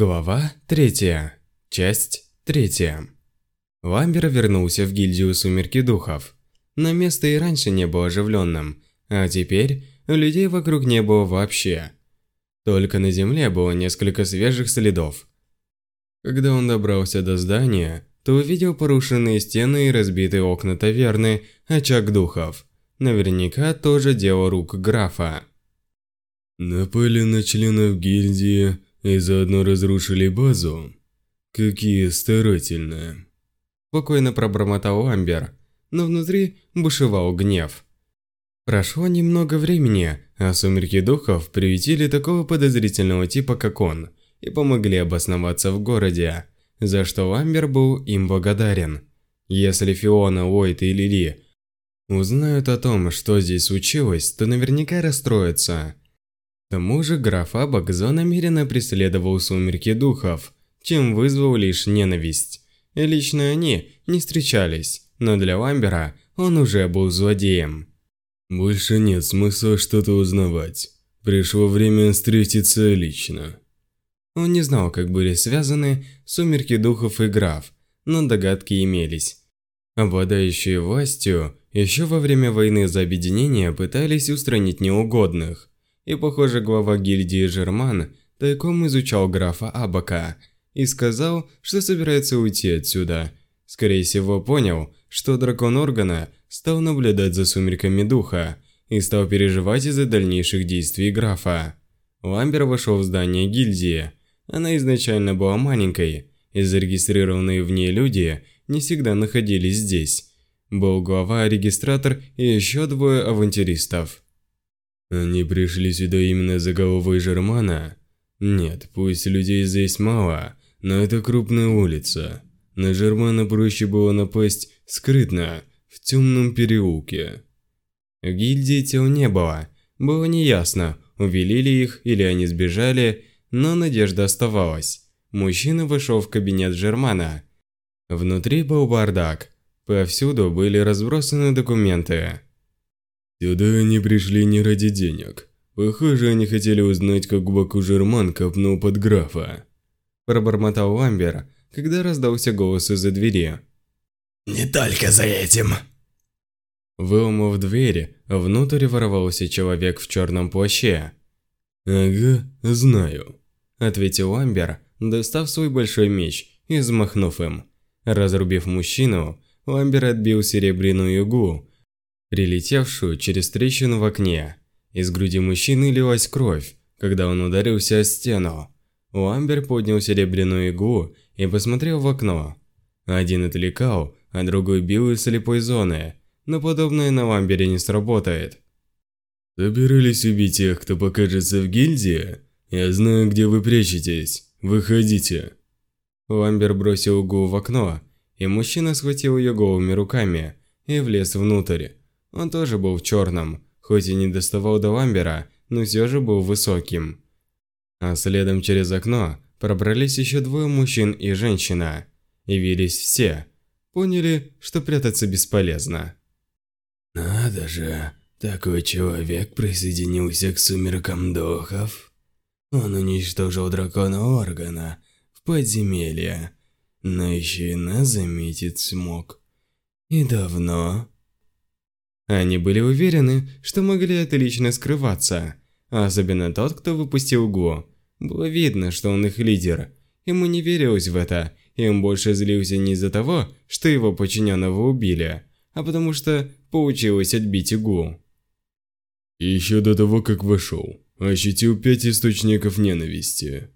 Глава 3. Часть 3. Ламбер вернулся в гильдию Сумерки Духов. Но место и раньше не было оживленным, а теперь людей вокруг не было вообще. Только на земле было несколько свежих следов. Когда он добрался до здания, то увидел порушенные стены и разбитые окна таверны «Очаг Духов». Наверняка тоже дело рук графа. Напали на членов гильдии и заодно разрушили базу. Какие старательные. Спокойно пробормотал Амбер, но внутри бушевал гнев. Прошло немного времени, а сумерки духов приютили такого подозрительного типа, как он, и помогли обосноваться в городе, за что Амбер был им благодарен. Если Фиона, Уойт и Лили узнают о том, что здесь случилось, то наверняка расстроятся. К тому же граф Абакзо намеренно преследовал сумерки духов, чем вызвал лишь ненависть. И лично они не встречались, но для Ламбера он уже был злодеем. Больше нет смысла что-то узнавать. Пришло время встретиться лично. Он не знал, как были связаны сумерки духов и граф, но догадки имелись. Обладающие властью, еще во время войны за объединение пытались устранить неугодных и, похоже, глава гильдии Жерман тайком изучал графа Абака и сказал, что собирается уйти отсюда. Скорее всего, понял, что дракон Органа стал наблюдать за сумерками духа и стал переживать из-за дальнейших действий графа. Ламбер вошел в здание гильдии. Она изначально была маленькой, и зарегистрированные в ней люди не всегда находились здесь. Был глава-регистратор и еще двое авантюристов. Они пришли сюда именно за головой Жермана? Нет, пусть людей здесь мало, но это крупная улица. На Жермана проще было напасть скрытно, в темном переулке. Гильдии тел не было. Было неясно, увели ли их или они сбежали, но надежда оставалась. Мужчина вошел в кабинет Жермана. Внутри был бардак. Повсюду были разбросаны документы. Сюда они пришли не ради денег. Похоже, они хотели узнать, как глубоко Жерман копнул под графа. Пробормотал Ламбер, когда раздался голос из-за двери. «Не только за этим!» Выломав дверь, внутрь ворвался человек в черном плаще. «Ага, знаю», – ответил Ламбер, достав свой большой меч и взмахнув им. Разрубив мужчину, Ламбер отбил серебряную иглу, прилетевшую через трещину в окне. Из груди мужчины лилась кровь, когда он ударился о стену. Ламбер поднял серебряную иглу и посмотрел в окно. Один отвлекал, а другой бил из слепой зоны, но подобное на Ламбере не сработает. «Собирались убить тех, кто покажется в гильдии? Я знаю, где вы прячетесь. Выходите!» Ламбер бросил иглу в окно, и мужчина схватил ее голыми руками и влез внутрь. Он тоже был в черном, хоть и не доставал до ламбера, но все же был высоким. А следом через окно пробрались еще двое мужчин и женщина. Явились все. Поняли, что прятаться бесполезно. «Надо же, такой человек присоединился к сумеркам духов. Он уничтожил дракона Органа в подземелье, но еще и нас заметить смог. И давно?» Они были уверены, что могли отлично скрываться, особенно тот, кто выпустил Го. Было видно, что он их лидер. Ему не верилось в это, и он больше злился не из-за того, что его подчиненного убили, а потому что получилось отбить Игу. Еще до того, как вошел, ощутил пять источников ненависти.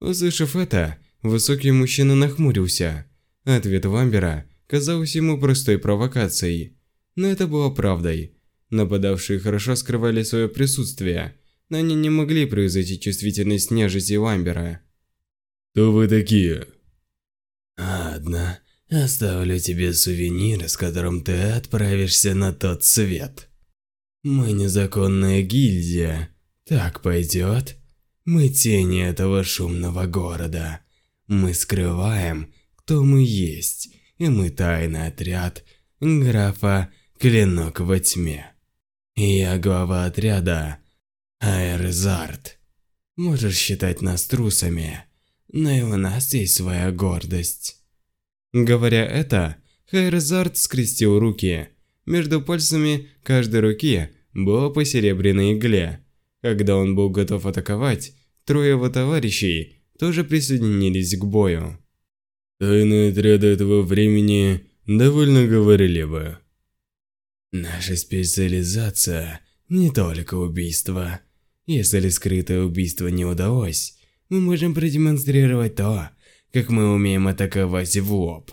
Услышав это, высокий мужчина нахмурился. Ответ Вамбера казался ему простой провокацией но это было правдой. Нападавшие хорошо скрывали свое присутствие, но они не могли превзойти чувствительность нежити Ламбера. «Кто вы такие?» «Ладно, оставлю тебе сувенир, с которым ты отправишься на тот свет. Мы незаконная гильдия, так пойдет? Мы тени этого шумного города. Мы скрываем, кто мы есть, и мы тайный отряд графа Клинок во тьме. Я глава отряда Аэрзард. Можешь считать нас трусами, но и у нас есть своя гордость. Говоря это, Хайрзард скрестил руки. Между пальцами каждой руки было по серебряной игле. Когда он был готов атаковать, трое его товарищей тоже присоединились к бою. Тайные отряды этого времени довольно говорливы. Наша специализация не только убийство. Если скрытое убийство не удалось, мы можем продемонстрировать то, как мы умеем атаковать в лоб.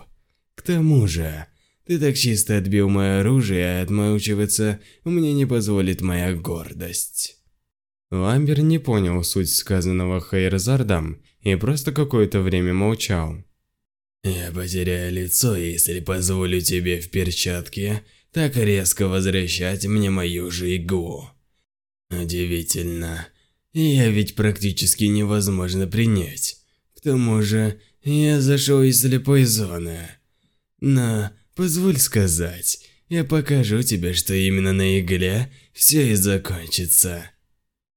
К тому же, ты так чисто отбил мое оружие, а отмалчиваться мне не позволит моя гордость. Ламбер не понял суть сказанного Хайрзардом и просто какое-то время молчал. Я потеряю лицо, если позволю тебе в перчатке так резко возвращать мне мою же иглу. Удивительно. Я ведь практически невозможно принять. К тому же, я зашел из слепой зоны. Но, позволь сказать, я покажу тебе, что именно на игле все и закончится.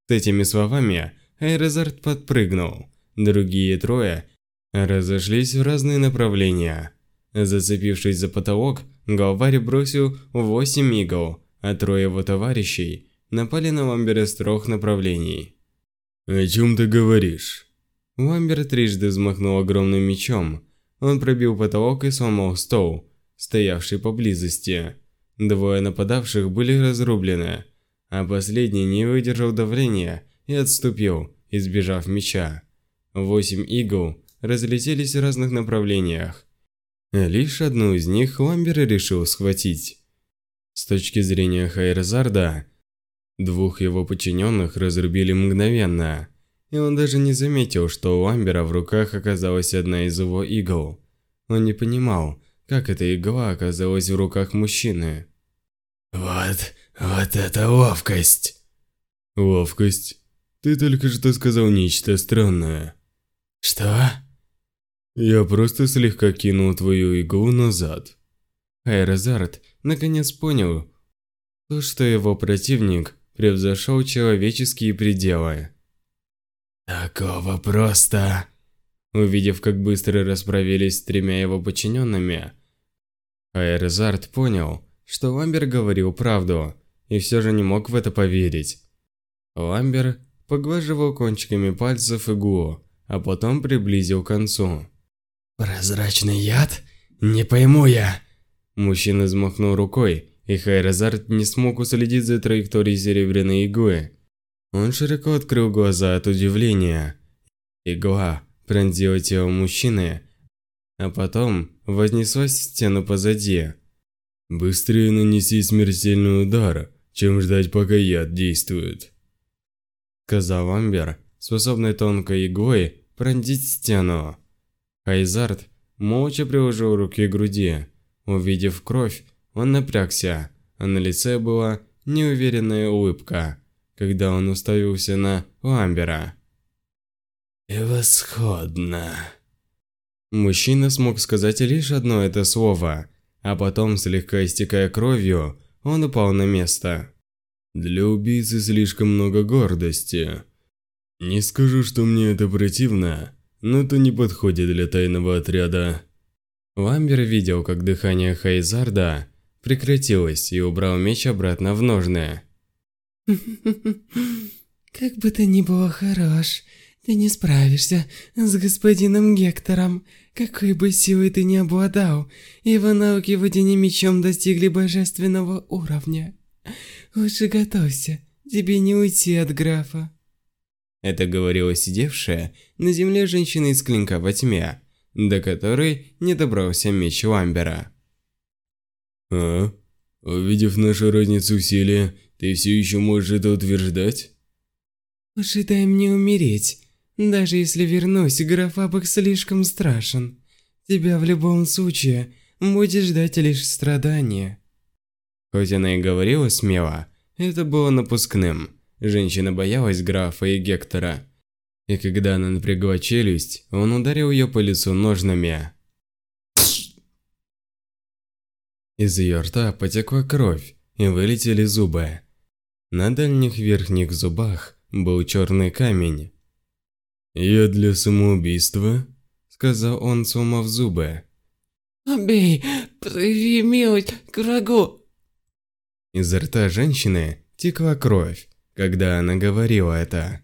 С этими словами Айрезард подпрыгнул. Другие трое разошлись в разные направления. Зацепившись за потолок, Галвари бросил восемь игл, а трое его товарищей напали на Ламбера с трех направлений. «О чем ты говоришь?» Ламбер трижды взмахнул огромным мечом. Он пробил потолок и сломал стол, стоявший поблизости. Двое нападавших были разрублены, а последний не выдержал давления и отступил, избежав меча. Восемь игл разлетелись в разных направлениях. Лишь одну из них Ламбер решил схватить. С точки зрения Хайрзарда, двух его подчиненных разрубили мгновенно, и он даже не заметил, что у Ламбера в руках оказалась одна из его игл. Он не понимал, как эта игла оказалась в руках мужчины. «Вот, вот это ловкость!» «Ловкость? Ты только что сказал нечто странное». «Что?» Я просто слегка кинул твою иглу назад. Айрозард наконец понял, то, что его противник превзошел человеческие пределы. Такого просто... Увидев, как быстро расправились с тремя его подчиненными, Айрзард понял, что Ламбер говорил правду, и все же не мог в это поверить. Ламбер поглаживал кончиками пальцев иглу, а потом приблизил к концу. «Прозрачный яд? Не пойму я!» Мужчина взмахнул рукой, и Хайразард не смог уследить за траекторией серебряной иглы. Он широко открыл глаза от удивления. Игла пронзила тело мужчины, а потом вознеслась в стену позади. «Быстрее нанеси смертельный удар, чем ждать, пока яд действует», сказал Амбер, способный тонкой иглой пронзить стену. Хайзард молча приложил руки к груди. Увидев кровь, он напрягся, а на лице была неуверенная улыбка, когда он уставился на Ламбера. «Превосходно!» Мужчина смог сказать лишь одно это слово, а потом, слегка истекая кровью, он упал на место. «Для убийцы слишком много гордости. Не скажу, что мне это противно, но это не подходит для тайного отряда. Ламбер видел, как дыхание Хайзарда прекратилось и убрал меч обратно в ножны. «Как бы ты ни был хорош, ты не справишься с господином Гектором. Какой бы силой ты ни обладал, его навыки владения мечом достигли божественного уровня. Лучше готовься, тебе не уйти от графа». Это говорила сидевшая на земле женщина из клинка во тьме, до которой не добрался меч Ламбера. «А? Увидев нашу разницу в силе, ты все еще можешь это утверждать?» «Лучше дай мне умереть. Даже если вернусь, граф Абак слишком страшен. Тебя в любом случае будет ждать лишь страдания». Хоть она и говорила смело, это было напускным. Женщина боялась графа и Гектора. И когда она напрягла челюсть, он ударил ее по лицу ножнами. Из ее рта потекла кровь и вылетели зубы. На дальних верхних зубах был черный камень. «Я для самоубийства?» – сказал он, сломав зубы. «Убей! Прояви милость к врагу!» Изо рта женщины текла кровь, когда она говорила это.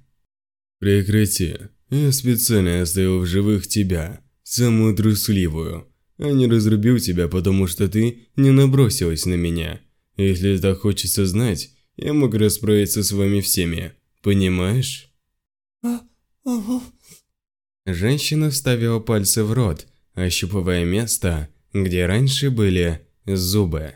«Прекрати. Я специально оставил в живых тебя, самую трусливую, а не разрубил тебя, потому что ты не набросилась на меня. Если так хочется знать, я мог расправиться с вами всеми. Понимаешь?» Женщина вставила пальцы в рот, ощупывая место, где раньше были зубы.